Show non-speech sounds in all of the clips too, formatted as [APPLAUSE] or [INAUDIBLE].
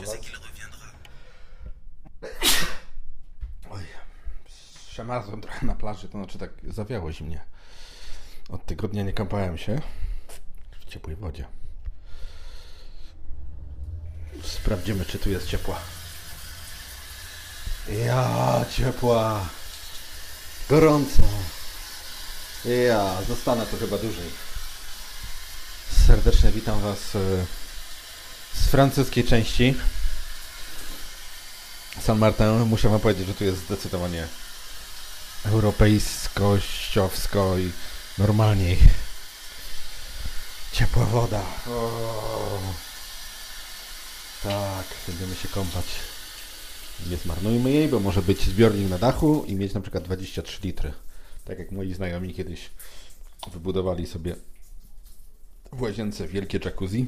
witam. [LAUGHS] Oj, przemarzłem trochę na plaży, to znaczy tak zawiało zimnie. Od tygodnia nie kąpałem się w ciepłej wodzie. Sprawdzimy, czy tu jest ciepła. Ja, ciepła. Gorąco. Ja, zostanę tu chyba dłużej. Serdecznie witam Was e, z francuskiej części San Martin. Muszę Wam powiedzieć, że tu jest zdecydowanie europejsko-ściowsko i normalniej. Ciepła woda. O. Tak, będziemy się kąpać. Nie zmarnujmy jej, bo może być zbiornik na dachu i mieć na przykład 23 litry. Tak jak moi znajomi kiedyś wybudowali sobie w łazience wielkie jacuzzi.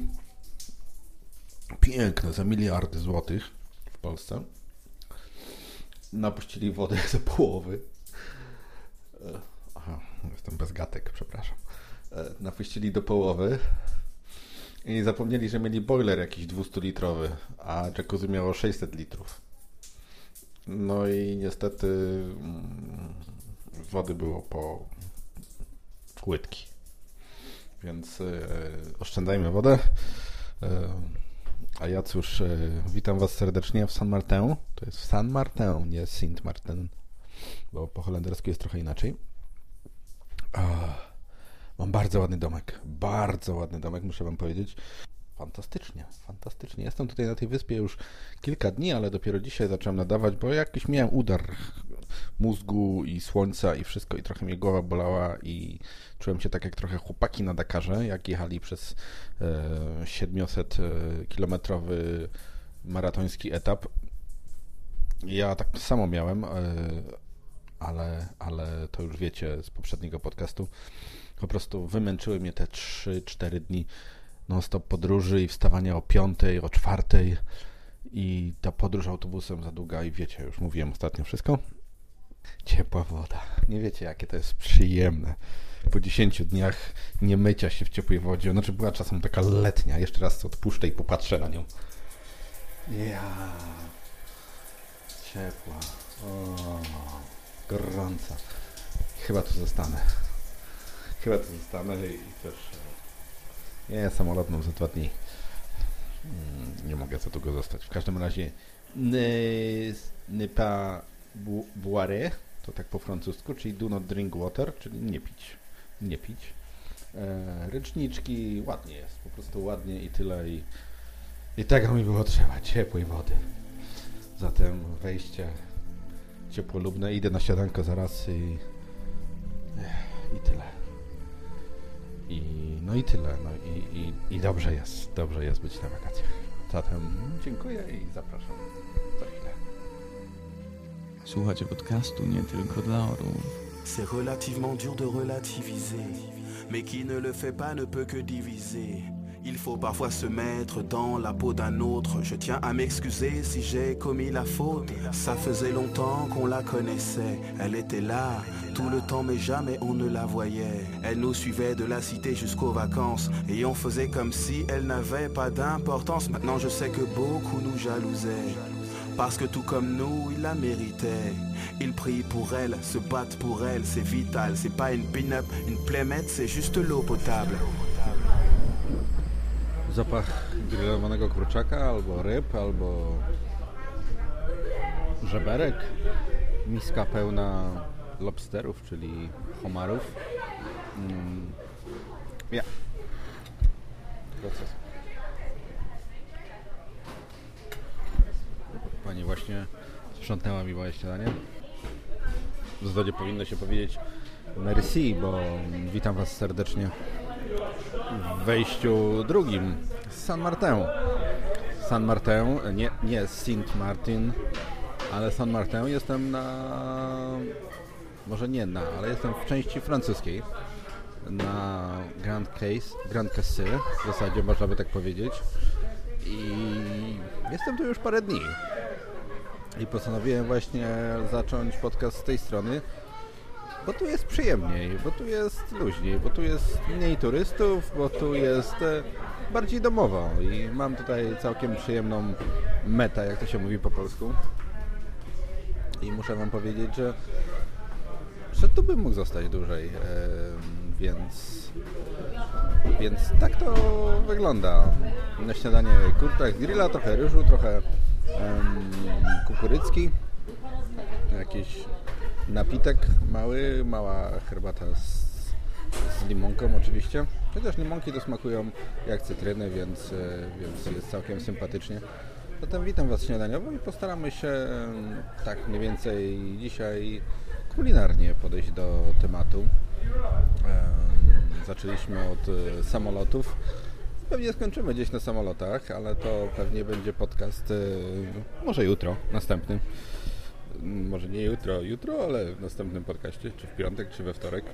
Piękne, za miliardy złotych w Polsce. Napuścili wodę [LAUGHS] za połowy. E, Aha, jestem bez gatek, przepraszam. E, Napuścili do połowy i zapomnieli, że mieli boiler jakiś 200-litrowy, a jacuzzi miało 600 litrów. No i niestety mm, wody było po łydki. Więc e, oszczędzajmy wodę. A ja cóż, e, witam Was serdecznie w San Martin. To jest San Martin, nie Saint Martin, bo po holendersku jest trochę inaczej. Mam bardzo ładny domek. Bardzo ładny domek, muszę Wam powiedzieć. Fantastycznie, fantastycznie. Jestem tutaj na tej wyspie już kilka dni, ale dopiero dzisiaj zacząłem nadawać, bo jakiś miałem udar mózgu i słońca i wszystko i trochę mnie głowa bolała i czułem się tak jak trochę chłopaki na Dakarze, jak jechali przez e, 700 kilometrowy maratoński etap. Ja tak samo miałem, e, ale, ale to już wiecie z poprzedniego podcastu. Po prostu wymęczyły mnie te 3-4 dni non-stop podróży i wstawania o 5, o 4 i ta podróż autobusem za długa i wiecie, już mówiłem ostatnio wszystko. Ciepła woda. Nie wiecie, jakie to jest przyjemne. Po 10 dniach nie mycia się w ciepłej wodzie. Znaczy była czasem taka letnia. Jeszcze raz odpuszczę i popatrzę na nią. Ja. Ciepła. O, gorąca. Chyba tu zostanę. Chyba tu zostanę i też... Nie, samolot mam za dwa dni. Mm, Nie mogę za długo zostać. W każdym razie pas boire, to tak po francusku, czyli do not drink water, czyli nie pić. Nie pić. E, ręczniczki, ładnie jest, po prostu ładnie i tyle. I, i tego mi było trzeba, ciepłej wody. Zatem wejście ciepłolubne. Idę na siadanko zaraz i, i tyle. I, no i tyle. No i, i, I dobrze jest, dobrze jest być na wakacjach. Zatem dziękuję i zapraszam. Podcastu. C'est relativement dur de relativiser, mais qui ne le fait pas ne peut que diviser. Il faut parfois se mettre dans la peau d'un autre. Je tiens à m'excuser si j'ai commis la faute. Ça faisait longtemps qu'on la connaissait. Elle était là tout le temps, mais jamais on ne la voyait. Elle nous suivait de la cité jusqu'aux vacances. Et on faisait comme si elle n'avait pas d'importance. Maintenant je sais que beaucoup nous jalousaient. Parce que tout comme nous, ils la méritaient. Ils prient pour elle, se battent pour elle, c'est vital. C'est pas une pin-up, une playmate, c'est juste l'eau potable. Zapach grillowanego kurczaka, albo ryb, albo żeberek. Miska pełna lobsterów, czyli homarów. Mm. Ja. Proces. Pani właśnie sprzątnęła mi moje śniadanie. W zasadzie powinno się powiedzieć merci, bo witam Was serdecznie w wejściu drugim z San Martin. San Martin, nie, nie Saint Martin, ale San Martin. Jestem na, może nie na, ale jestem w części francuskiej, na Grand Case, Grand Casse, w zasadzie można by tak powiedzieć. I jestem tu już parę dni. I postanowiłem właśnie zacząć podcast z tej strony, bo tu jest przyjemniej, bo tu jest luźniej, bo tu jest mniej turystów, bo tu jest e, bardziej domowo i mam tutaj całkiem przyjemną metę, jak to się mówi po polsku. I muszę Wam powiedzieć, że, że tu bym mógł zostać dłużej, e, więc, więc tak to wygląda. Na śniadanie kurczak z grilla, trochę ryżu, trochę kukurycki, jakiś napitek mały, mała herbata z, z limonką oczywiście. Chociaż limonki to smakują jak cytryny, więc, e, więc jest całkiem sympatycznie. Zatem witam Was śniadaniowo i postaramy się tak mniej więcej dzisiaj kulinarnie podejść do tematu. Em, Zaczęliśmy od e, samolotów. Pewnie skończymy gdzieś na samolotach, ale to pewnie będzie podcast e, może jutro, następny. Może nie jutro, jutro, ale w następnym podcaście, czy w piątek, czy we wtorek.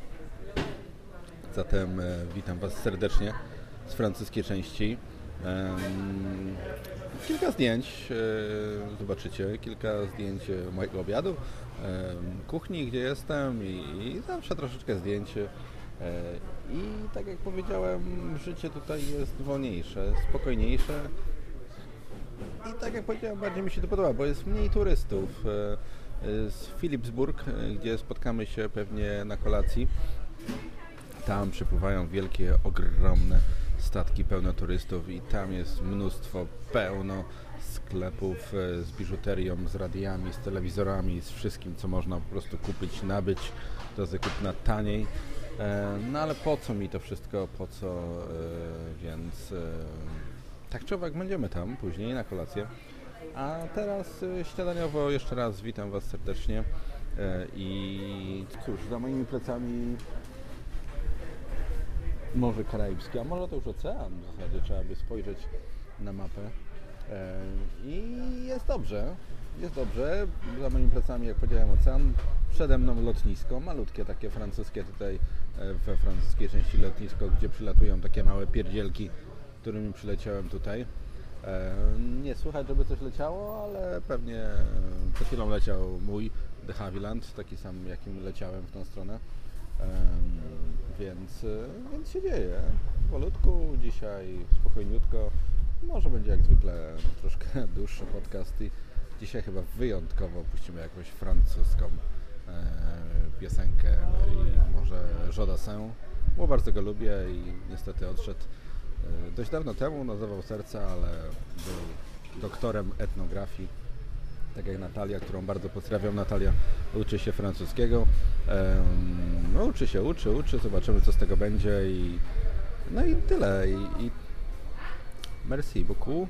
Zatem e, witam Was serdecznie z francuskiej części. Kilka zdjęć e, zobaczycie, kilka zdjęć mojego obiadu, kuchni, gdzie jestem i zawsze troszeczkę zdjęć. E, I tak jak powiedziałem, życie tutaj jest wolniejsze, spokojniejsze. I tak jak powiedziałem, bardziej mi się to podoba, bo jest mniej turystów. e, Z Philipsburg, e, gdzie spotkamy się pewnie na kolacji. Tam przypływają wielkie, ogromne statki pełne turystów i tam jest mnóstwo, pełno sklepów z biżuterią, z radiami, z telewizorami, z wszystkim, co można po prostu kupić, nabyć do zakupna taniej. E, No ale po co mi to wszystko, po co, e, więc e, tak czy owak będziemy tam później na kolację. A teraz śniadaniowo jeszcze raz witam Was serdecznie i cóż, za moimi plecami Morze Karaibskie, a może to już ocean w zasadzie, trzeba by spojrzeć na mapę. I jest dobrze, jest dobrze. Za moimi plecami, jak powiedziałem, ocean. Przede mną lotnisko, malutkie takie francuskie tutaj e, we francuskiej części lotnisko, gdzie przylatują takie małe pierdzielki, którymi przyleciałem tutaj. E, Nie słychać, żeby coś leciało, ale pewnie e, przed chwilą leciał mój de Havilland, taki sam jakim leciałem w tą stronę. Więc, więc się dzieje. Wolutku, dzisiaj spokojniutko. Może będzie jak zwykle troszkę [LAUGHS] dłuższy podcast i dzisiaj chyba wyjątkowo puścimy jakąś francuską piosenkę i może Jodassin, bo bardzo go lubię i niestety odszedł e, dość dawno temu, nazywał serca, ale był doktorem etnografii tak jak Natalia, którą bardzo pozdrawiam. Natalia uczy się francuskiego. No, uczy się, uczy, uczy, zobaczymy co z tego będzie i no i tyle. I, i merci beaucoup.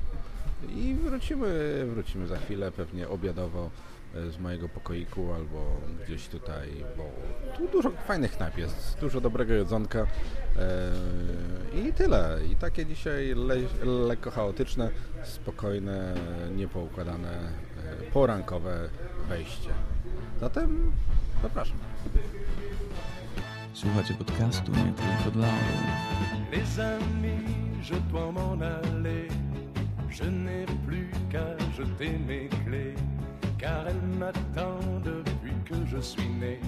I wrócimy, wrócimy za chwilę, pewnie obiadowo e, z mojego pokoiku albo gdzieś tutaj, bo tu dużo fajnych knajp jest, dużo dobrego jedzonka e, i tyle. I takie dzisiaj le, lekko chaotyczne, spokojne, niepoukładane, e, porankowe wejście. Zatem zapraszam. Słuchacie podcastu nie tylko dla. Mes amis, je dois m'en aller. Je n'ai plus qu'à jeter mes clés, car elles m'attendent depuis que je suis né.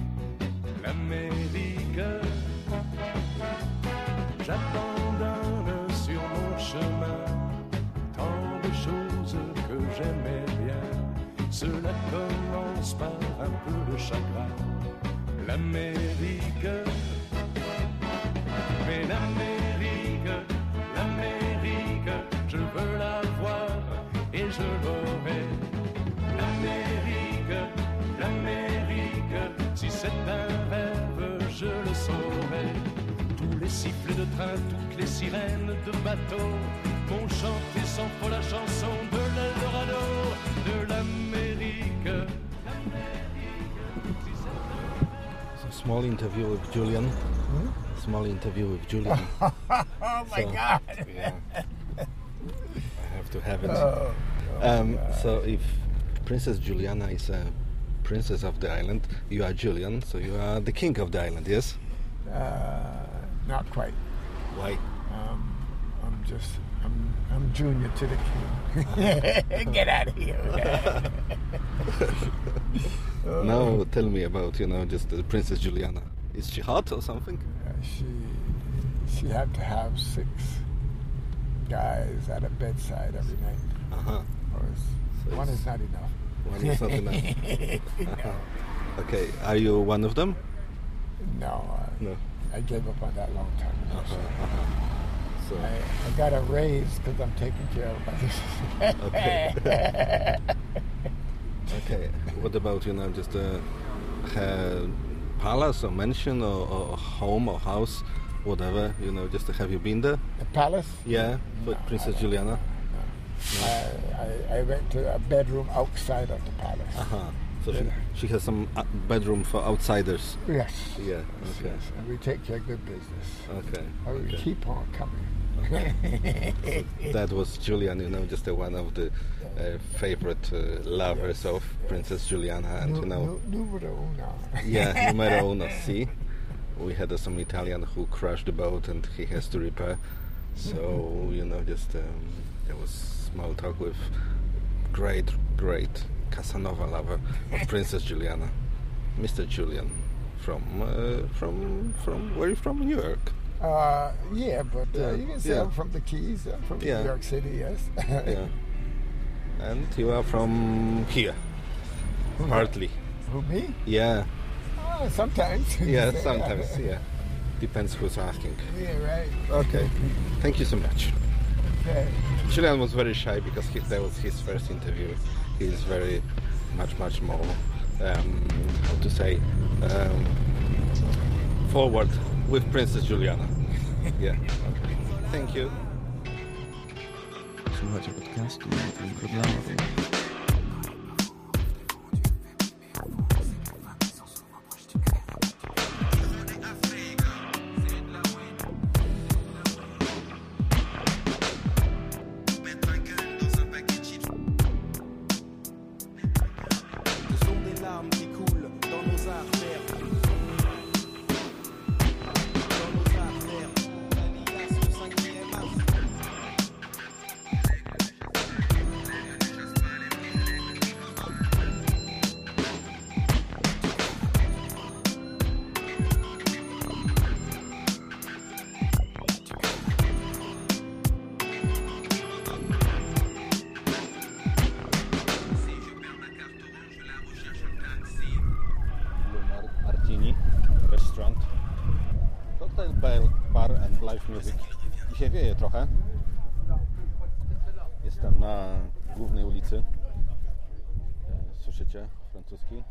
L'Amérique, j'abandonne sur mon chemin tant de choses que j'aimais bien. Cela commence par un peu de chagrin. L'Amérique, mais l'Amérique, c'est un rêve, je le saurai. Tous les sifflets de train, toutes les sirènes de bateau vont chanter sans faux la chanson de l'Eldorado, de l'Amérique. So small interview with Julian. Small interview with Julian. [LAUGHS] Oh my So- God! yeah. I have to have it. Oh, Um, so if Princess Juliana is a princess of the island, you are Julian, so you are the king of the island, yes? uh, not quite. Why? Um, I'm just, I'm, I'm junior to the king. [LAUGHS] Get out of here. [LAUGHS] now tell me about, you know, just the Princess Juliana. Is she hot or something? Uh, she she had to have six guys at her bedside every night. Uh-huh. Or So one is not enough. One is not enough. Okay, are you one of them? No, I, No. I gave up on that long time ago. Uh-huh, so So, I, I got a raise because I'm taking care of my [LAUGHS] okay. [LAUGHS] okay, what about, you know, just a her palace or mansion or, or home or house, whatever, you know, just have you been there? the palace. Yeah, for No, Princess Juliana? I, I, I went to a bedroom outside of the palace. Uh-huh. So she, Yeah. she has some uh, bedroom for outsiders. Yes. Yeah, okay. Yes, and we take care of good business. Okay. I will okay. keep on coming. [LAUGHS] That was Julian, you know, just uh, one of the uh, favorite uh, lovers of Princess Juliana, and you know, Nu- numero uno. yeah, [LAUGHS] numero uno. See, we had uh, some Italian who crashed the boat, and he has to repair. So [LAUGHS] you know, just um, there was small talk with great, great Casanova lover of Princess Juliana, Mr. Julian, from uh, from from where are you from? New York. Uh, yeah, but uh, Yeah, you can say yeah. I'm from the Keys. I'm from Yeah. New York City, yes. Yeah. And you are from here, partly. Who, me? Yeah. Oh, sometimes. [LAUGHS] Yeah, sometimes, yeah. Depends who's asking. Yeah, right. Okay. Thank you so much. Okay. Julian was very shy because he, that was his first interview. He's very much, much more, um, how to say, um, forward with Princess Juliana. [LAUGHS] Yeah. Thank you. Słuchajcie podcastu Live Music. Dzisiaj wieje trochę. Jestem na głównej ulicy. E, Słyszycie? Francuski.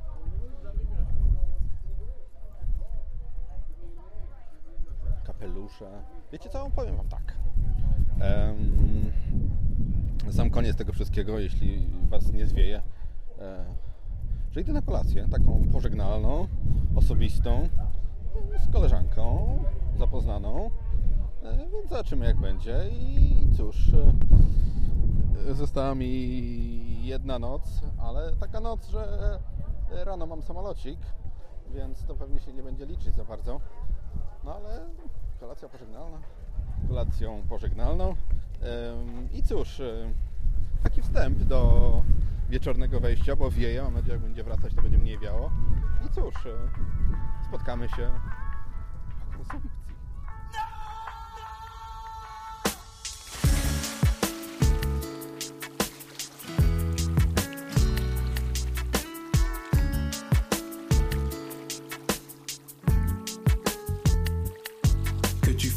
Kapelusze. Wiecie co? Powiem wam tak. Sam koniec tego wszystkiego, jeśli was nie zwieje, e, że idę na kolację, taką pożegnalną, osobistą, z koleżanką zapoznaną, więc zobaczymy jak będzie. I cóż, e, została mi jedna noc, ale taka noc, że rano mam samolocik, więc to pewnie się nie będzie liczyć za bardzo, no ale kolacja pożegnalna, kolacją pożegnalną. I cóż, e, taki wstęp do wieczornego wejścia, bo wieje, mam nadzieję, jak będzie wracać, to będzie mniej wiało. I cóż, e, spotkamy się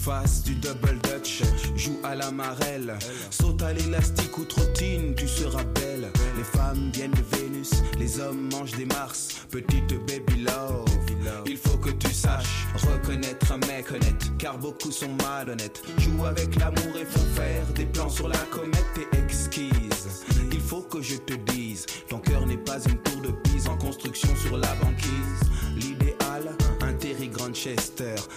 fasses du double dutch, joue à la marelle, saute à l'élastique ou trottine, tu seras belle. Les femmes viennent de Vénus, les hommes mangent des Mars. Petite baby love, il faut que tu saches reconnaître un mec honnête, car beaucoup sont malhonnêtes. Joue avec l'amour et font faire des plans sur la comète, t'es exquise. Il faut que je te dise, ton cœur n'est pas une tour de Pise en construction sur la banquise.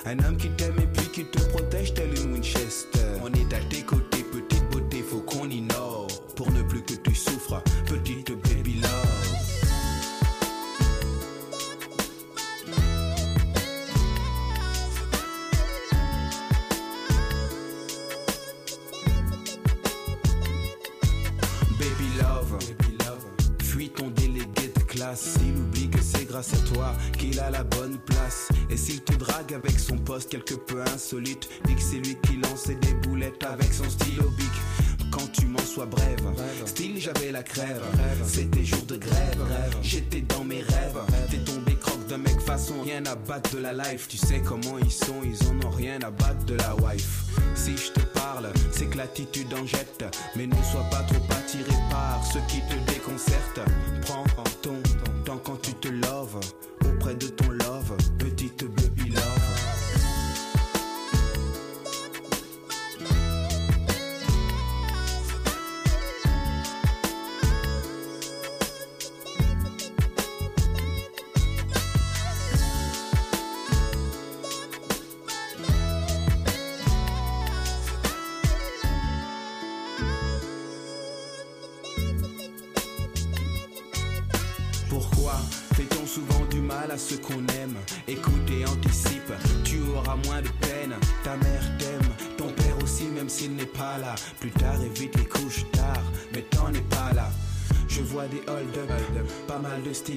Un homme qui t'aime et puis qui te protège tel une Winchester. On est à tes côtés, oublie que crois qu'il a la bonne place. Et s'il te drague avec son poste quelque peu insolite, dis que c'est lui qui lançait des boulettes avec son stylo bic. Quand tu m'en sois brève, style j'avais la crève. C'était jour de grève, j'étais dans mes rêves. T'es tombé croque d'un mec façon rien à battre de la life. Tu sais comment ils sont, ils en ont rien à battre de la wife. Si je te parle, c'est que l'attitude en jette. Mais ne sois pas trop attiré par ce qui te déconcerte. Prends ton te loves auprès de ton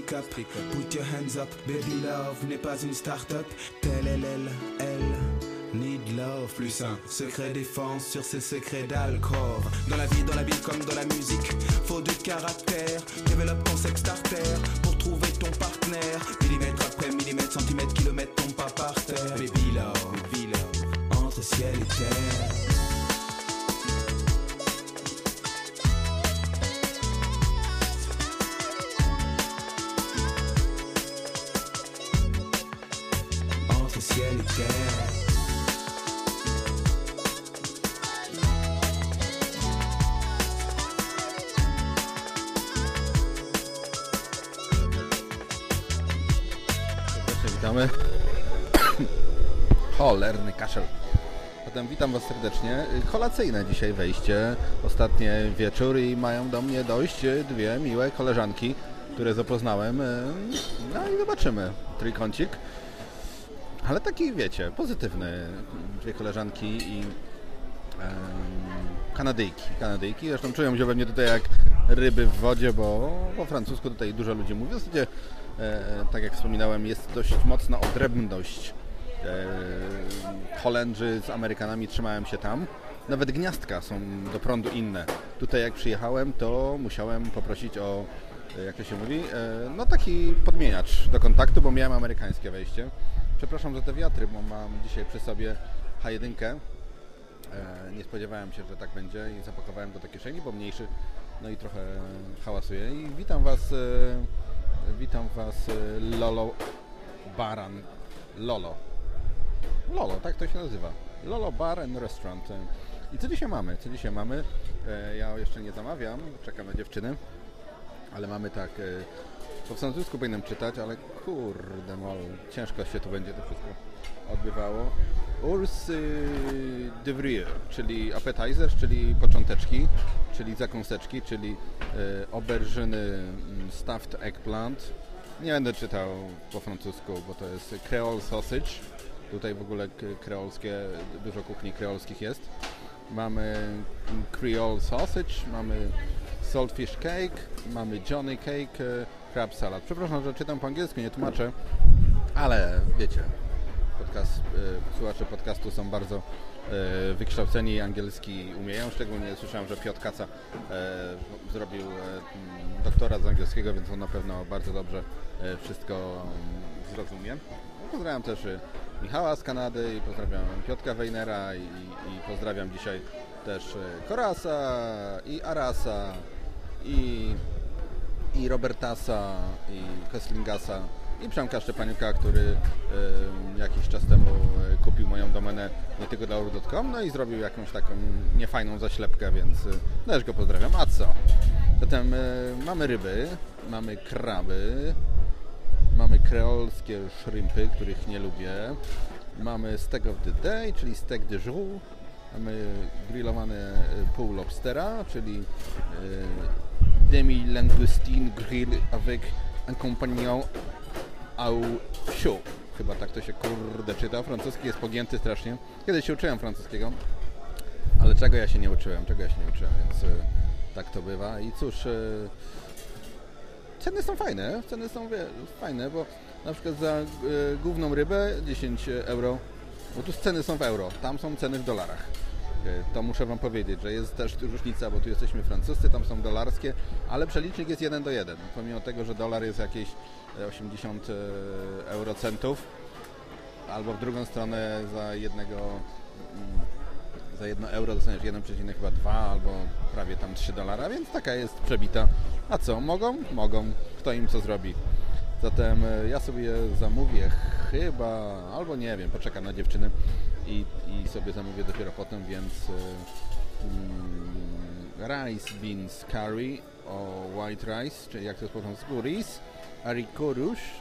Put your hands up, baby love n'est pas une start-up. Telle elle, elle, elle. Need love, plus un secret défense sur ses secrets d'alcool. Dans la vie, dans la vie comme dans la musique, faut du caractère. Développe ton sex starter pour trouver ton partenaire. Millimètre après millimètre, centimètre, kilomètre, tombe pas par terre. Baby love, baby love, entre ciel et terre. Witamy. [COUGHS] Cholerny kaszel. Zatem witam Was serdecznie. Kolacyjne dzisiaj wejście. Ostatnie wieczór i mają do mnie dojść dwie miłe koleżanki, które zapoznałem. No i zobaczymy. Trójkącik. Ale taki, wiecie, pozytywny. Dwie koleżanki i em, Kanadyjki. Kanadyjki. Zresztą czują się we mnie tutaj jak ryby w wodzie, bo po francusku tutaj dużo ludzi mówi. W zasadzie, e, tak jak wspominałem, jest dość mocna odrębność. E, Holendrzy z Amerykanami trzymałem się tam. Nawet gniazdka są do prądu inne. Tutaj jak przyjechałem, to musiałem poprosić o, e, jak to się mówi, e, no taki podmieniacz do kontaktu, bo miałem amerykańskie wejście. Przepraszam za te wiatry, bo mam dzisiaj przy sobie H1. E, Nie spodziewałem się, że tak będzie i zapakowałem go do kieszeni, bo mniejszy, no i trochę hałasuje. I witam Was, e, witam Was e, Lolo Baran, Lolo. Lolo, tak to się nazywa. Lolo Bar and Restaurant. I co dzisiaj mamy? Co dzisiaj mamy? E, Ja jeszcze nie zamawiam, czekam na dziewczyny, ale mamy tak, e, po francusku powinienem czytać, ale kurde mol, ciężko się tu będzie to wszystko odbywało. Urs de Vrie, czyli appetizer, czyli począteczki, czyli zakąseczki, czyli oberżyny mm, stuffed eggplant. Nie będę czytał po francusku, bo to jest creole sausage. Tutaj w ogóle kreolskie, dużo kuchni kreolskich jest. Mamy mm, creole sausage, mamy saltfish cake, mamy johnny cake, y, crab salad. Przepraszam, że czytam po angielsku, nie tłumaczę, ale wiecie, podcast, e, słuchacze podcastu są bardzo e, wykształceni i angielski umieją. Szczególnie słyszałem, że Piotr Kaca e, zrobił e, m, doktorat z angielskiego, więc on na pewno bardzo dobrze e, wszystko mm, zrozumie. Pozdrawiam też e, Michała z Kanady i pozdrawiam Piotka Wejnera i, i pozdrawiam dzisiaj też e, Korasa i Arasa i i Robertasa, i Kesslingasa, i Przemka Szczepaniuka, który jakiś czas temu e, kupił moją domenę nie tylko dla ur.com, no i zrobił jakąś taką niefajną zaślepkę, więc e, też go pozdrawiam. A co? Zatem e, mamy ryby, mamy kraby, mamy kreolskie shrimpy, których nie lubię, mamy steak of the day, czyli steak de jour, mamy grillowane pół lobstera, czyli demi langoustine grill avec un au chaud. Chyba tak to się kurde czyta. Francuski jest pogięty strasznie. Kiedyś się uczyłem francuskiego, ale czego ja się nie uczyłem, czego ja się nie uczyłem, więc e, tak to bywa. I cóż, e, ceny są fajne, ceny są wie, fajne, bo na przykład za y, główną rybę 10 euro, bo tu ceny są w euro, tam są ceny w dolarach. Y, To muszę Wam powiedzieć, że jest też różnica, bo tu jesteśmy francuscy, tam są dolarskie, ale przelicznik jest 1 do 1. Pomimo tego, że dolar jest jakieś e, 80 e, eurocentów, albo w drugą stronę za jednego mm, za 1 euro dostaniesz 1,2 albo prawie tam 3 dolara, więc taka jest przebita. A co, mogą? Mogą. Kto im co zrobi? Zatem e, ja sobie zamówię chyba, albo nie wiem, poczekam na dziewczyny i, i sobie zamówię dopiero potem, więc e, mm, rice beans curry o white rice, czyli jak to jest po francusku, ris,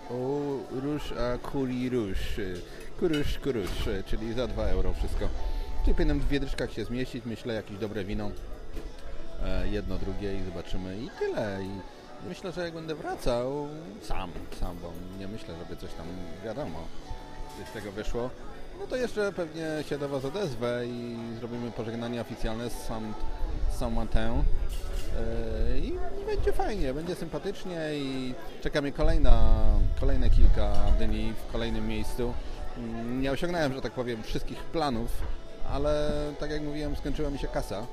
o rouge a curry rouge, kurusz, kurusz, czyli za 2 euro wszystko. Czyli powinienem w dwie dryszkach się zmieścić, myślę, jakieś dobre wino, e, jedno, drugie i zobaczymy i tyle. I myślę, że jak będę wracał sam, sam, bo nie myślę, żeby coś tam, wiadomo, z tego wyszło, no to jeszcze pewnie się do Was odezwę i zrobimy pożegnanie oficjalne z Saint, Saint-Martin. E, I będzie fajnie, będzie sympatycznie i czeka mnie kolejna, kolejne kilka dni w kolejnym miejscu. Mm, Nie osiągnąłem, że tak powiem, wszystkich planów, ale tak jak mówiłem, skończyła mi się kasa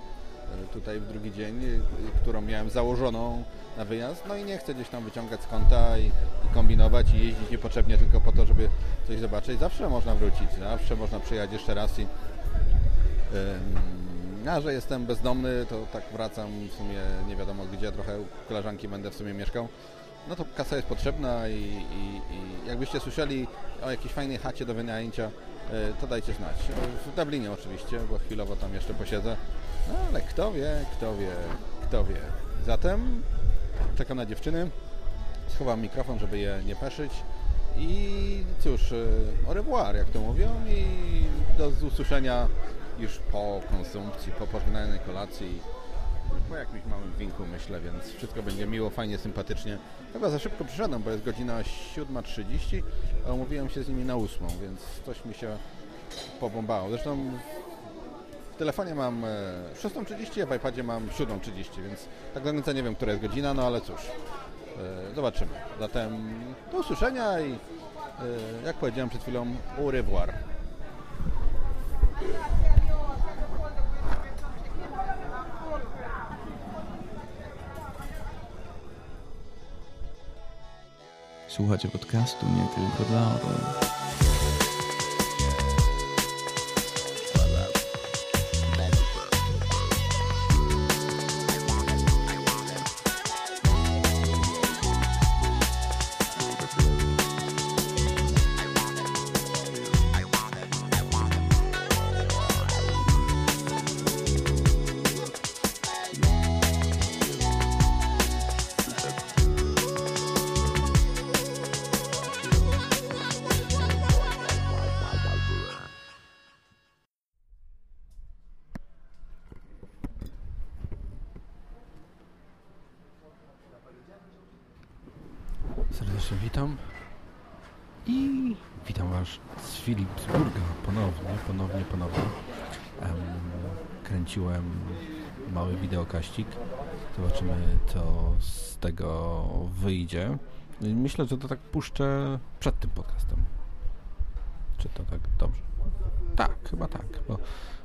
tutaj w drugi dzień, y, którą miałem założoną na wyjazd. No i nie chcę gdzieś tam wyciągać z konta i, i kombinować i jeździć niepotrzebnie tylko po to, żeby coś zobaczyć. Zawsze można wrócić, zawsze można przyjechać jeszcze raz i A że jestem bezdomny, to tak wracam w sumie nie wiadomo gdzie, trochę u koleżanki będę w sumie mieszkał. No to kasa jest potrzebna i, i, i jakbyście słyszeli o jakiejś fajnej chacie do wynajęcia, y, to dajcie znać. W Dublinie oczywiście, bo chwilowo tam jeszcze posiedzę. No ale kto wie, kto wie, kto wie. Zatem czekam na dziewczyny, schowam mikrofon, żeby je nie peszyć. I cóż, y, au revoir, jak to mówią, i do usłyszenia już po konsumpcji, po pożegnalnej kolacji, po jakimś małym winku myślę, więc wszystko będzie miło, fajnie, sympatycznie. Chyba za szybko przyszedłem, bo jest godzina 7.30, a umówiłem się z nimi na 8, więc coś mi się pobombało. Zresztą telefonie mam e, 6.30, a w iPadzie mam 7.30, więc tak do końca nie wiem, która jest godzina, no ale cóż, e, zobaczymy. Zatem do usłyszenia i e, jak powiedziałem przed chwilą, au revoir. Słuchacie podcastu nie tylko dla orłów. Tego wyjdzie. Myślę, że to tak puszczę przed tym podcastem. Czy to tak dobrze? Tak, chyba tak, bo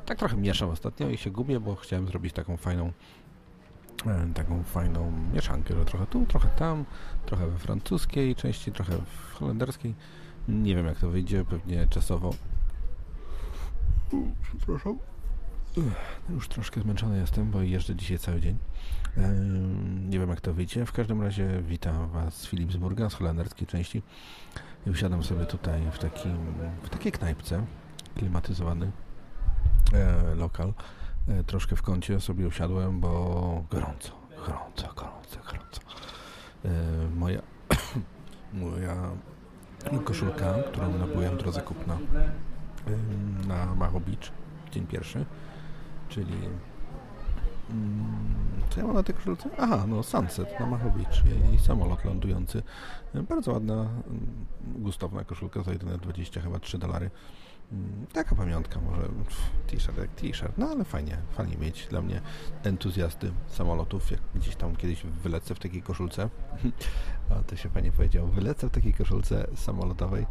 tak trochę mieszam ostatnio i się gubię, bo chciałem zrobić taką fajną e, taką fajną mieszankę, że trochę tu, trochę tam, trochę we francuskiej części, trochę w holenderskiej. Nie wiem jak to wyjdzie, pewnie czasowo. Przepraszam. Już troszkę zmęczony jestem, bo jeżdżę dzisiaj cały dzień. Nie wiem jak to wyjdzie. W każdym razie witam Was z Philipsburga, z holenderskiej części. Usiadam sobie tutaj w, takim, w takiej knajpce, klimatyzowany e, lokal. E, troszkę w kącie sobie usiadłem, bo gorąco, gorąco, gorąco, gorąco. E, moja, [COUGHS] moja koszulka, którą nabyłem w drodze kupna na Maho Beach, dzień pierwszy, czyli mm, co ja mam na tej koszulce? Aha, no Sunset na Beach i samolot lądujący. Bardzo ładna, mm, gustowna koszulka za jedyne 20 chyba 3 dolary. Mm, Taka pamiątka może, t-shirt jak t-shirt, no ale fajnie, fajnie mieć dla mnie entuzjasty samolotów, jak gdzieś tam kiedyś wylecę w takiej koszulce, [LAUGHS] a to się fajnie powiedział, wylecę w takiej koszulce samolotowej,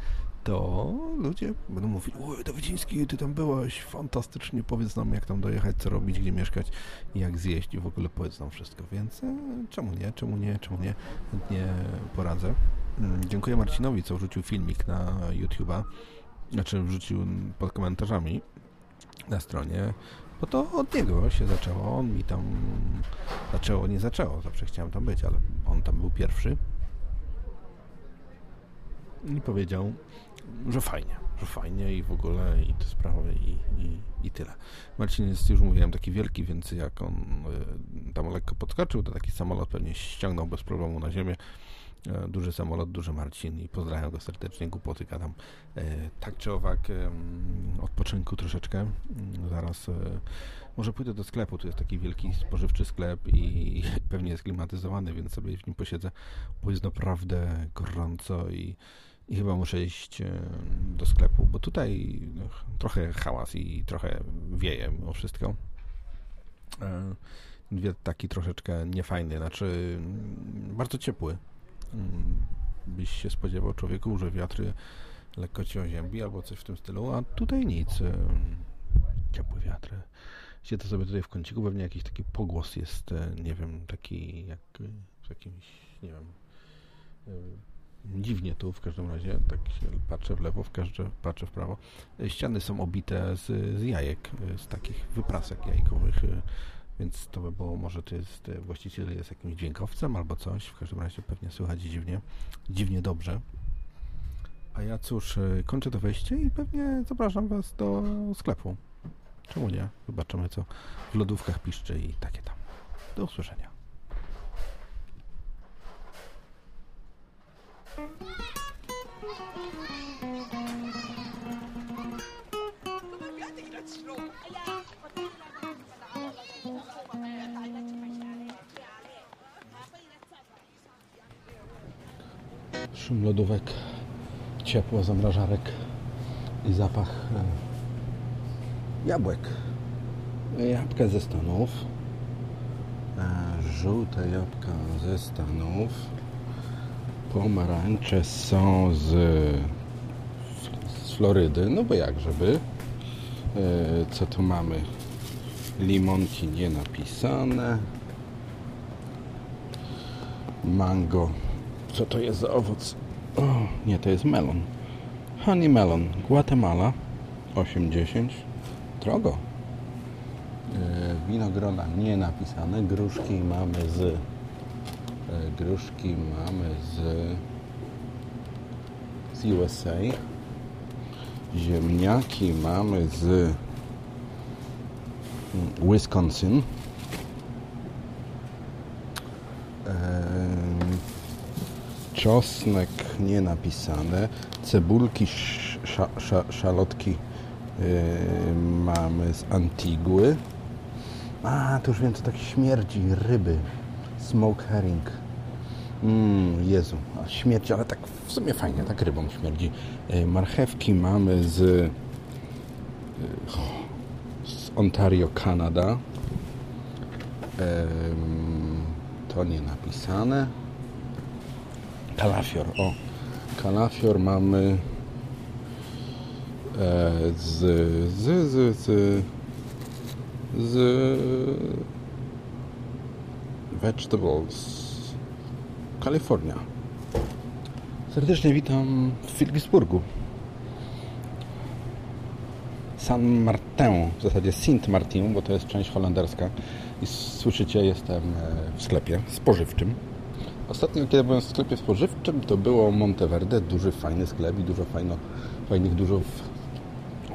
to ludzie będą mówili, oj Dawidziński, ty tam byłeś, fantastycznie, powiedz nam jak tam dojechać, co robić, gdzie mieszkać, jak zjeść i w ogóle powiedz nam wszystko, więc e, czemu nie, czemu nie, czemu nie, chętnie poradzę. Mm, Dziękuję Marcinowi, co wrzucił filmik na YouTube'a, znaczy wrzucił pod komentarzami na stronie, bo to od niego się zaczęło, on mi tam zaczęło, nie zaczęło, zawsze chciałem tam być, ale on tam był pierwszy i powiedział, że fajnie, że fajnie i w ogóle i te sprawy i, i, i tyle. Marcin jest, już mówiłem, taki wielki, więc jak on y, tam lekko podskoczył, to taki samolot pewnie ściągnął bez problemu na ziemię. E, Duży samolot, duży Marcin i pozdrawiam go serdecznie, głupoty gadam. E, Tak czy owak, odpoczynku troszeczkę. Mm, Zaraz e, może pójdę do sklepu, tu jest taki wielki spożywczy sklep i pewnie jest klimatyzowany, więc sobie w nim posiedzę, bo jest naprawdę gorąco i, i chyba muszę iść e, do sklepu, bo tutaj no, trochę hałas i trochę wieje mimo wszystko. E, Wiatr taki troszeczkę niefajny, znaczy mm, bardzo ciepły. Mm, Byś się spodziewał człowieku, że wiatry lekko cię oziębi albo coś w tym stylu, a tutaj nic. em, Ciepły wiatr. Siedzę sobie tutaj w kąciku, pewnie jakiś taki pogłos jest, e, nie wiem, taki jak e, w jakimś, nie wiem, e, dziwnie tu w każdym razie, tak patrzę w lewo, w każde, patrzę w prawo. Ściany są obite z, z jajek, z takich wyprasek jajkowych, e, więc to by było, może to jest, e, właściciel jest jakimś dźwiękowcem albo coś, w każdym razie pewnie słychać dziwnie, dziwnie dobrze. A ja cóż, e, kończę to wejście i pewnie zapraszam Was do sklepu. Czemu nie? Zobaczymy, co w lodówkach piszczy i takie tam. Do usłyszenia. Lodówek, ciepło zamrażarek i zapach e, jabłek. Jabłka ze Stanów. E, żółte jabłka ze Stanów. Pomarańcze są z, z Florydy. No bo jak żeby. E, co tu mamy? Limonki nie napisane. Mango. Co to jest za owoc? O, nie, to jest melon. Honey melon. Guatemala. 8,10. Drogo. E, winogrona nie napisane. Gruszki mamy z... E, gruszki mamy z... z USA. Ziemniaki mamy z mm, Wisconsin. Czosnek nie napisane, cebulki, sz, sza, szalotki yy, mamy z Antigły. A, to już wiem, co tak śmierdzi, ryby, smoke herring. Mmm, Jezu, a śmierdzi, ale tak w sumie fajnie, tak rybą śmierdzi. Yy, marchewki mamy z, yy, z Ontario, Kanada. Em, to nie napisane. Kalafior, o. Kalafior mamy e, z, z, z, z, z Vegetables Kalifornia. Serdecznie witam w Filipsburgu. San Martin, w zasadzie Sint Martin, bo to jest część holenderska. I słyszycie, jestem e, w sklepie spożywczym. Ostatnio, kiedy byłem w sklepie spożywczym, to było Monteverde, duży, fajny sklep i dużo fajno, fajnych, dużo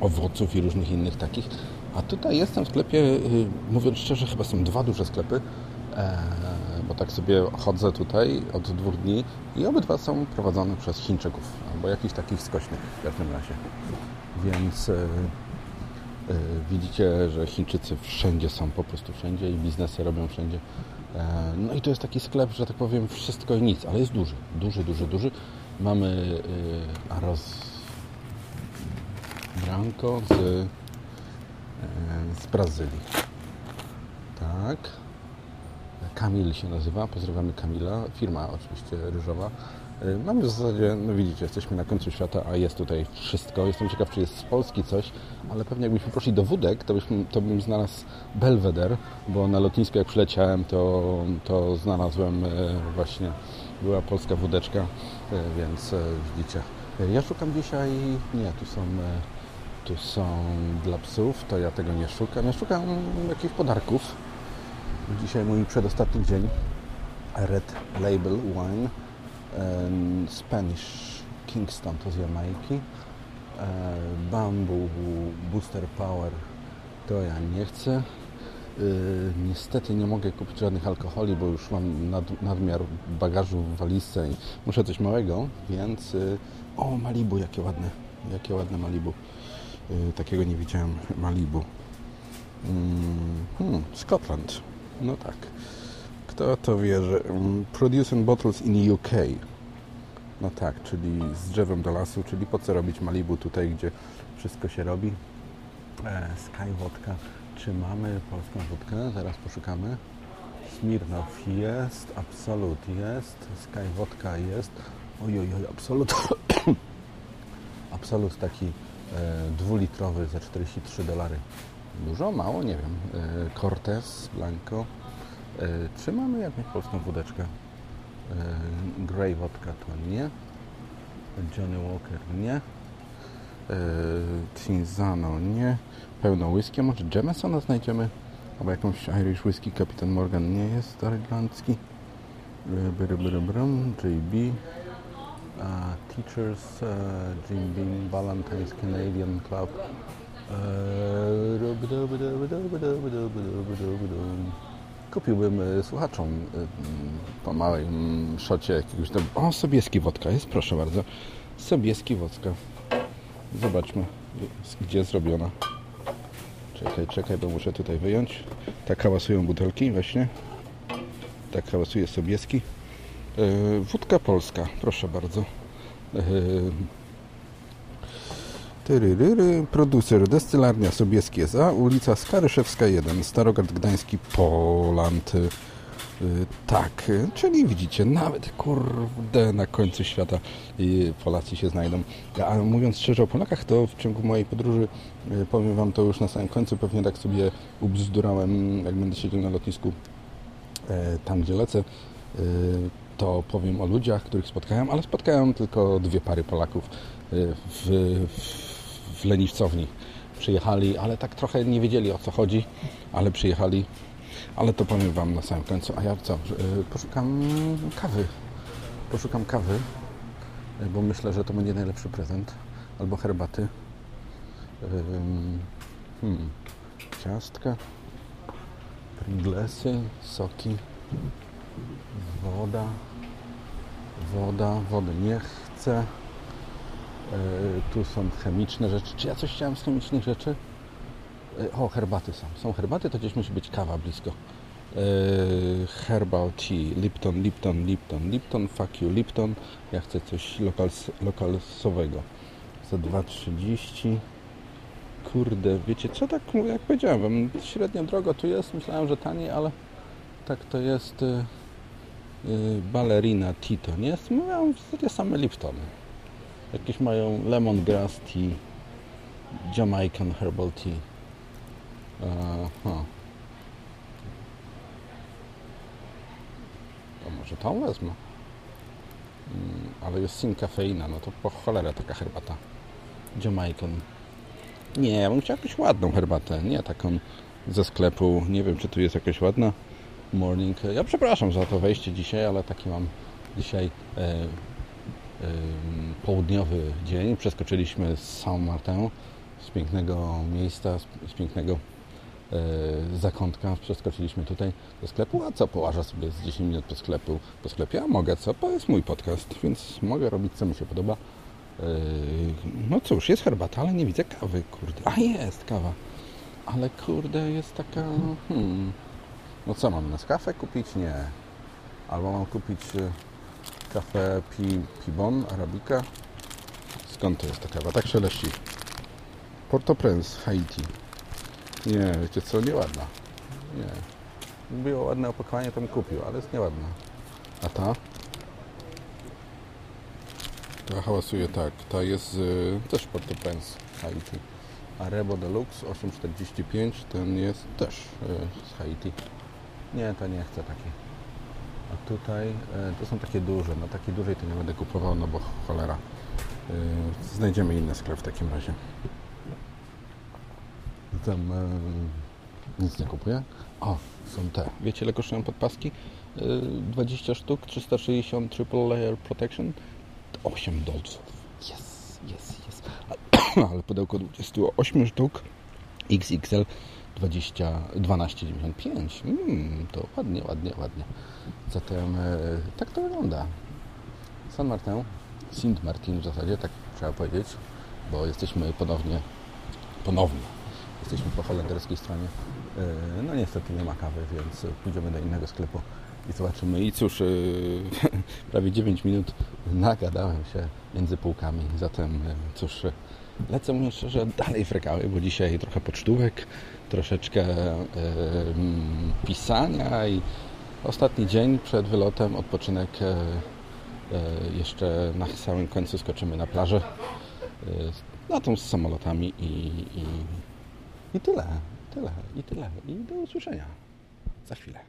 owoców i różnych innych takich. A tutaj jestem w sklepie, y, mówiąc szczerze, chyba są dwa duże sklepy, e, bo tak sobie chodzę tutaj od dwóch dni i obydwa są prowadzone przez Chińczyków, albo jakichś takich skośnych w każdym razie. Więc e, e, widzicie, że Chińczycy wszędzie są, po prostu wszędzie i biznesy robią wszędzie. E, No i to jest taki sklep, że tak powiem, wszystko i nic, ale jest duży, duży, duży, duży. Mamy y, arroz Branco z, e, z Brazylii. Tak. Kamil się nazywa, pozdrawiamy Kamila, firma oczywiście ryżowa. E, Mamy w zasadzie, no widzicie, jesteśmy na końcu świata, a jest tutaj wszystko. Jestem ciekaw, czy jest z Polski coś, ale pewnie jakbyśmy poszli do Wódek, to, byśmy, to bym znalazł Belweder, bo na lotnisku jak przyleciałem, to, to znalazłem e, właśnie, była polska wódeczka, e, więc widzicie. Ja szukam dzisiaj, nie, tu są, tu są dla psów, to ja tego nie szukam. Ja szukam jakichś podarków. Dzisiaj mój przedostatni dzień. Red Label Wine. Em, Spanish Kingston to z Jamajki. E, Bamboo Booster Power to ja nie chcę. Niestety nie mogę kupić żadnych alkoholi, bo już mam nad, nadmiar bagażu w walizce i muszę coś małego, więc... y, O, Malibu, jakie ładne. Jakie ładne Malibu. Y, Takiego nie widziałem. Malibu. Mm, Hmm, Scotland. No tak. Kto to wie, że mm, Producing Bottles in UK. No tak, czyli z drzewem do lasu, czyli po co robić Malibu tutaj, gdzie wszystko się robi. E, Sky Wodka. Czy mamy polską wódkę? Zaraz poszukamy. Smirnow jest, Absolut jest, Sky Wodka jest. Ojoj, oj, Absolut. [COUGHS] Absolut taki e, dwulitrowy za 43 dolary. Dużo? Mało? Nie wiem. E, Cortez, Blanco. E, czy mamy jakąś polską wódeczkę? E, Grey Wodka to nie. Johnny Walker nie. E, Cinzano nie. Pełno whisky. Może Jamesona znajdziemy? Albo jakąś Irish whisky. Kapitan Morgan nie jest irlandzki. E, JB. A, Teachers, e, Jim Beam, Valentine's Canadian Club. E, rubidubidubidubidubidubidubidu. Kupiłbym e, słuchaczom e, mm, po małej mm, szocie jakiegoś tam... O, Sobieski wodka jest, proszę bardzo. Sobieski wodka. Zobaczmy, gdzie zrobiona. Czekaj, czekaj, bo muszę tutaj wyjąć. Tak hałasują butelki właśnie. Tak hałasuje Sobieski. E, Wódka polska, proszę bardzo. Tyryryry, producer, destylarnia Sobieski S.A., ulica Skaryszewska 1, Starogard Gdański, Poland. Y, Tak, y, czyli widzicie, nawet kurde na końcu świata y, Polacy się znajdą. A mówiąc szczerze o Polakach, to w ciągu mojej podróży, y, powiem Wam to już na samym końcu, pewnie tak sobie ubzdurałem, jak będę siedział na lotnisku e, tam, gdzie lecę, y, to powiem o ludziach, których spotkałem, ale spotkałem tylko dwie pary Polaków y, w, w, w leniwcowni. Przyjechali, ale tak trochę nie wiedzieli o co chodzi, ale przyjechali. Ale to powiem Wam na samym końcu. A ja co? Y, Poszukam kawy. Poszukam kawy, y, bo myślę, że to będzie najlepszy prezent. Albo herbaty. Hmm. Ciastka. Pringlesy, soki, woda, woda, wody nie chcę. E, tu są chemiczne rzeczy. Czy ja coś chciałem z chemicznych rzeczy? E, o, herbaty są. Są herbaty, to gdzieś musi być kawa blisko. E, herbal tea, Lipton, Lipton, Lipton, Lipton, fuck you, Lipton. Ja chcę coś lokals, lokalsowego. Za 2,30. Kurde, wiecie co, tak jak powiedziałem, wam, średnio drogo tu jest. Myślałem, że taniej, ale tak to jest y, y, ballerina Tito, nie? Mają w zasadzie same Liptony. Jakieś mają lemongrass tea, Jamaican herbal tea. Aha. To może tą wezmę. Mm, ale jest syn kafeina, no to po cholerę taka herbata. Jamaican. Nie, ja bym chciał jakąś ładną herbatę, nie taką ze sklepu. Nie wiem, czy tu jest jakaś ładna morning. Ja przepraszam za to wejście dzisiaj, ale taki mam dzisiaj e, południowy dzień. Przeskoczyliśmy z Saint-Martin, z pięknego miejsca, z, pięknego e, zakątka. Przeskoczyliśmy tutaj do sklepu. A co, połażę sobie z 10 minut po sklepu, po sklepie? A mogę, co? To jest mój podcast, więc mogę robić, co mi się podoba. E, no cóż, jest herbata, ale nie widzę kawy, kurde. A jest kawa. Ale kurde, jest taka... Hmm. No co, mam Nescafe kupić? Nie. Albo mam kupić e, kawę pi, Pibon Arabica. Skąd to jest ta kawa? Tak szeleści. Port-au-Prince, Haiti. Nie, wiecie co, nieładna. Nie. Było ładne opakowanie, bym kupił, ale jest nieładna. A ta? Ta hałasuje tak. Ta jest y, też Port-au-Prince, Haiti. A Rebo Deluxe 845 ten jest też y, z Haiti. Nie, to nie chcę takiej. A tutaj y, to są takie duże. No takiej dużej to nie będę kupował, no bo cholera. Y, znajdziemy inny sklep w takim razie. Tam y, nic nie kupuję. O, są te. Wiecie ile kosztują podpaski? Y, 20 sztuk, 360 triple layer protection. 8 dolców. Yes, yes, yes. [CLEARS THROAT] Ale pudełko 28 sztuk XXL 20, 12,95. Mm, to ładnie, ładnie, ładnie. Zatem e, tak to wygląda. San Martin, Sint Martin w zasadzie, tak trzeba powiedzieć, bo jesteśmy ponownie, ponownie, jesteśmy po holenderskiej stronie. E, No niestety nie ma kawy, więc pójdziemy do innego sklepu i zobaczymy. I cóż, e, [LAUGHS] prawie 9 minut nagadałem się między półkami, zatem e, cóż, e, lecę mówiąc szczerze dalej frekały, bo dzisiaj trochę pocztówek, troszeczkę pisania i ostatni dzień przed wylotem, odpoczynek e, e, jeszcze na samym końcu skoczymy na plażę e, na tą z samolotami i, i, i tyle, tyle, i tyle. I do usłyszenia za chwilę.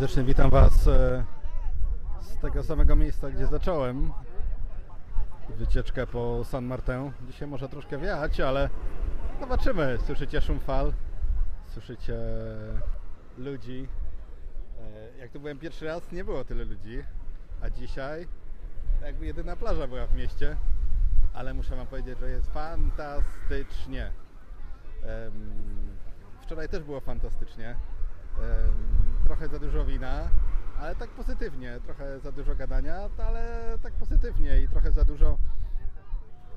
Serdecznie witam Was e, z tego samego miejsca, gdzie zacząłem wycieczkę po San Martin. Dzisiaj może troszkę wiać, ale zobaczymy. Słyszycie szum fal, słyszycie ludzi. E, Jak tu byłem pierwszy raz, nie było tyle ludzi, a dzisiaj jakby jedyna plaża była w mieście, ale muszę Wam powiedzieć, że jest fantastycznie. Wczoraj też było fantastycznie. Trochę za dużo wina, ale tak pozytywnie. Trochę za dużo gadania, ale tak pozytywnie i trochę za dużo,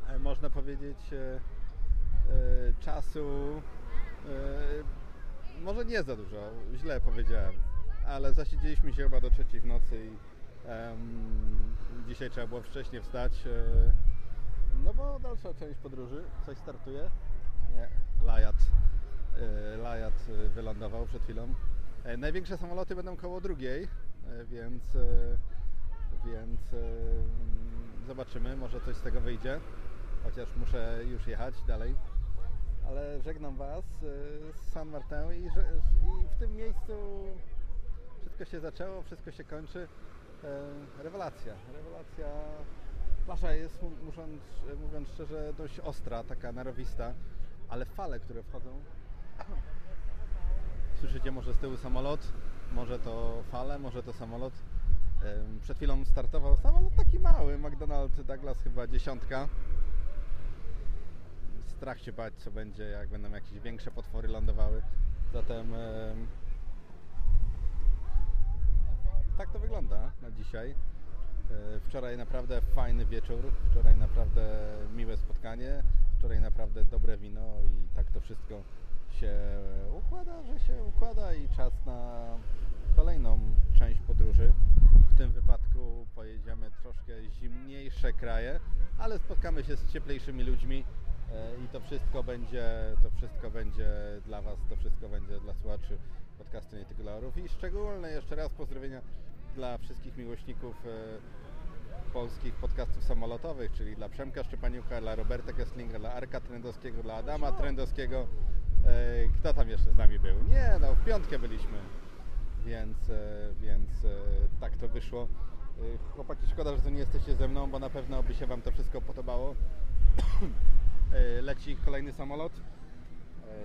e, można powiedzieć, e, e, czasu. Może nie za dużo, źle powiedziałem, ale zasiedzieliśmy się chyba do trzeciej w nocy i dzisiaj trzeba było wcześniej wstać. No bo dalsza część podróży, coś startuje. Nie, Lajat. E, Lajat e, wylądował przed chwilą. E, Największe samoloty będą koło drugiej, więc, więc mm, zobaczymy, może coś z tego wyjdzie. Chociaż muszę już jechać dalej. Ale żegnam Was z San Martin i, i w tym miejscu wszystko się zaczęło, wszystko się kończy. Rewelacja, rewelacja. Plaża jest, musząc, mówiąc szczerze, dość ostra, taka narowista, ale fale, które wchodzą, Słyszycie może z tyłu samolot, może to fale, może to samolot. Przed chwilą startował samolot taki mały, McDonald Douglas chyba dziesiątka. Strach się bać, co będzie, jak będą jakieś większe potwory lądowały. Zatem em, tak to wygląda na dzisiaj. E, Wczoraj naprawdę fajny wieczór, wczoraj naprawdę miłe spotkanie, wczoraj naprawdę dobre wino i tak to wszystko się układa, że się układa i czas na kolejną część podróży. W tym wypadku pojedziemy troszkę zimniejsze kraje, ale spotkamy się z cieplejszymi ludźmi e, i to wszystko będzie, to wszystko będzie dla Was, to wszystko będzie dla słuchaczy podcastu Nie Tylko dla Orów i szczególne jeszcze raz pozdrowienia dla wszystkich miłośników e, polskich podcastów samolotowych, czyli dla Przemka Szczepaniuka, dla Roberta Kesslinga, dla Arka Trendowskiego, dla Adama Trendowskiego. Kto tam jeszcze z nami był? Nie, no w piątkę byliśmy, więc, e, więc e, tak to wyszło. E, Chłopaki, szkoda, że tu nie jesteście ze mną, bo na pewno by się Wam to wszystko podobało. Leci kolejny samolot.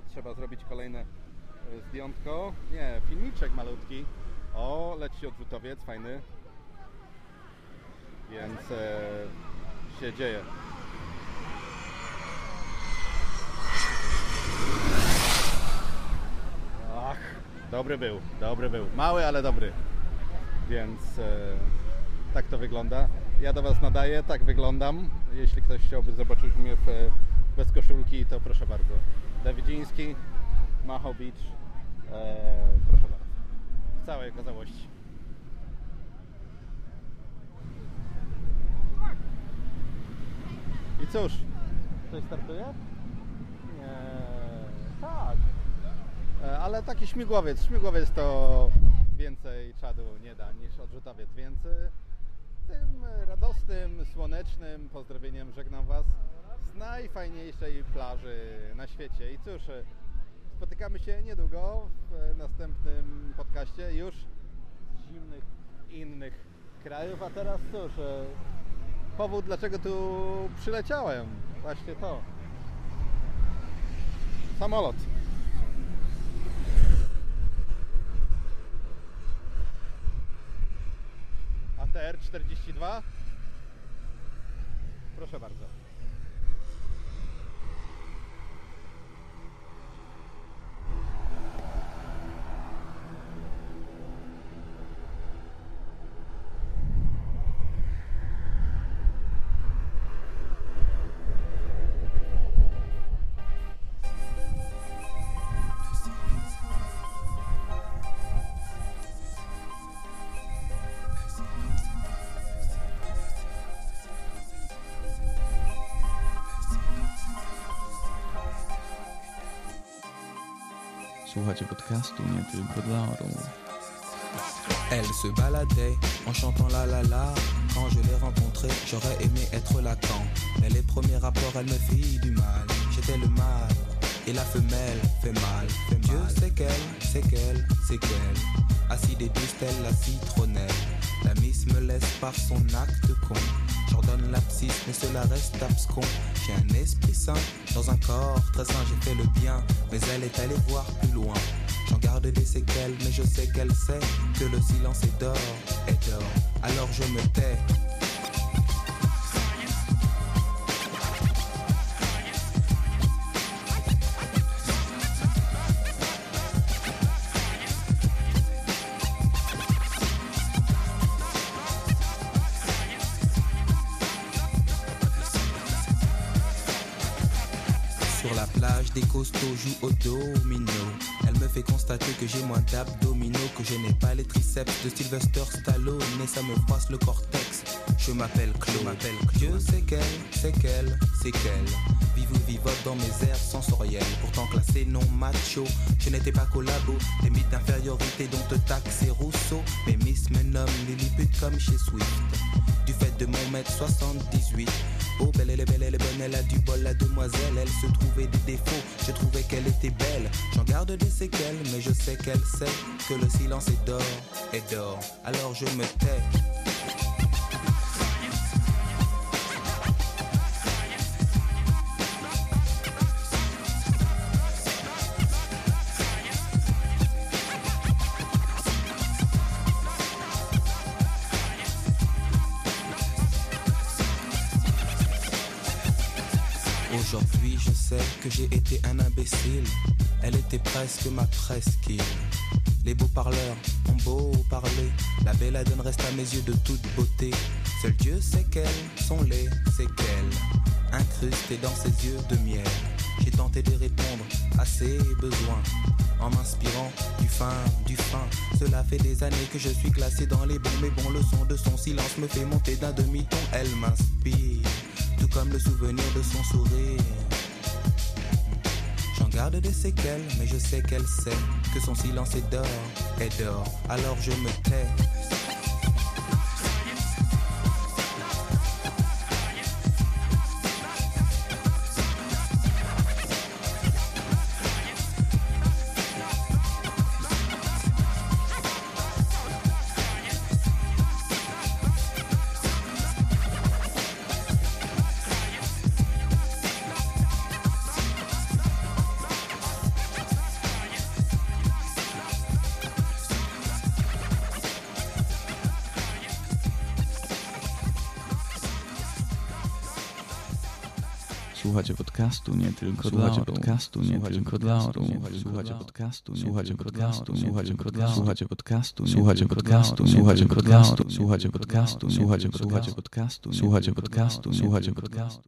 Trzeba zrobić kolejne zdjątko. Nie, filmiczek malutki. O, leci odrzutowiec, fajny. Więc się dzieje. Ach, dobry był, dobry był. Mały, ale dobry. Więc e, tak to wygląda. Ja do Was nadaję, tak wyglądam. Jeśli ktoś chciałby zobaczyć mnie w, bez koszulki, to proszę bardzo. Dawidziński, Maho Beach. E, proszę bardzo. W całej okazałości. I cóż, ktoś startuje? Nie, tak. E, Ale taki śmigłowiec, śmigłowiec to więcej czadu nie da niż odrzutowiec, więc tym radosnym, słonecznym pozdrowieniem żegnam Was z najfajniejszej plaży na świecie. I cóż, spotykamy się niedługo w następnym podcaście już z zimnych innych krajów, a teraz cóż, e, powód dlaczego tu przyleciałem, właśnie to. Samolot. ATR 42. Proszę bardzo. Elle se baladait en chantant la la la. Quand je l'ai rencontrée, j'aurais aimé être Lacan. Mais les premiers rapports, elle me fit du mal. J'étais le mâle et la femelle fait mal. Fait Dieu sait qu'elle, c'est qu'elle, c'est qu'elle. Acide et douce telle la citronnelle. La miss me laisse par son acte con. J'ordonne l'abscisse, mais cela reste abscon. J'ai un esprit sain dans un corps très sain. J'ai fait le bien, mais elle est allée voir plus loin. J'en garde des séquelles, mais je sais qu'elle sait que le silence est d'or, est d'or. Alors je me tais. Costauds jouent au domino. Elle me fait constater que j'ai moins d'abdominaux, que je n'ai pas les triceps de Sylvester Stallone, et ça me froisse le cortex. Je m'appelle Claude, m'appelle Dieu c'est qu'elle, c'est qu'elle, c'est qu'elle. Vive ou vivote dans mes airs sensoriels, pourtant classé non macho. Je n'étais pas collabo, des mythes d'infériorité dont te taxe Rousseau. Mais Miss me nomme Lilliput comme chez Swift. Du fait de mon mètre 78. Oh, belle, elle est belle, elle est bonne, elle a du bol, la demoiselle. Elle se trouvait des défauts, je trouvais qu'elle était belle. J'en garde des séquelles, mais je sais qu'elle sait que le silence est d'or, est d'or. Alors je me tais. Elle était presque ma presqu'île. Les beaux parleurs ont beau parler. La belladone reste à mes yeux de toute beauté. Seul Dieu sait quelles sont les séquelles. Incrustées dans ses yeux de miel. J'ai tenté de répondre à ses besoins. En m'inspirant du fin, du fin. Cela fait des années que je suis classé dans les bons. Mais bon, le son de son silence me fait monter d'un demi-ton. Elle m'inspire tout comme le souvenir de son sourire. Garde des séquelles, mais je sais qu'elle sait que son silence est d'or, est d'or. Alors je me tais. Podcastu nie tylko dla orłów. podcastu nie tylko dla orłów. Słuchacie podcastu, słuchacie podcastu, słuchacie podcastu, słuchacie podcastu, słuchacie podcastu, słuchacie podcastu, słuchacie podcastu, słuchacie podcastu, słuchacie podcastu, słuchacie podcastu, słuchacie podcastu.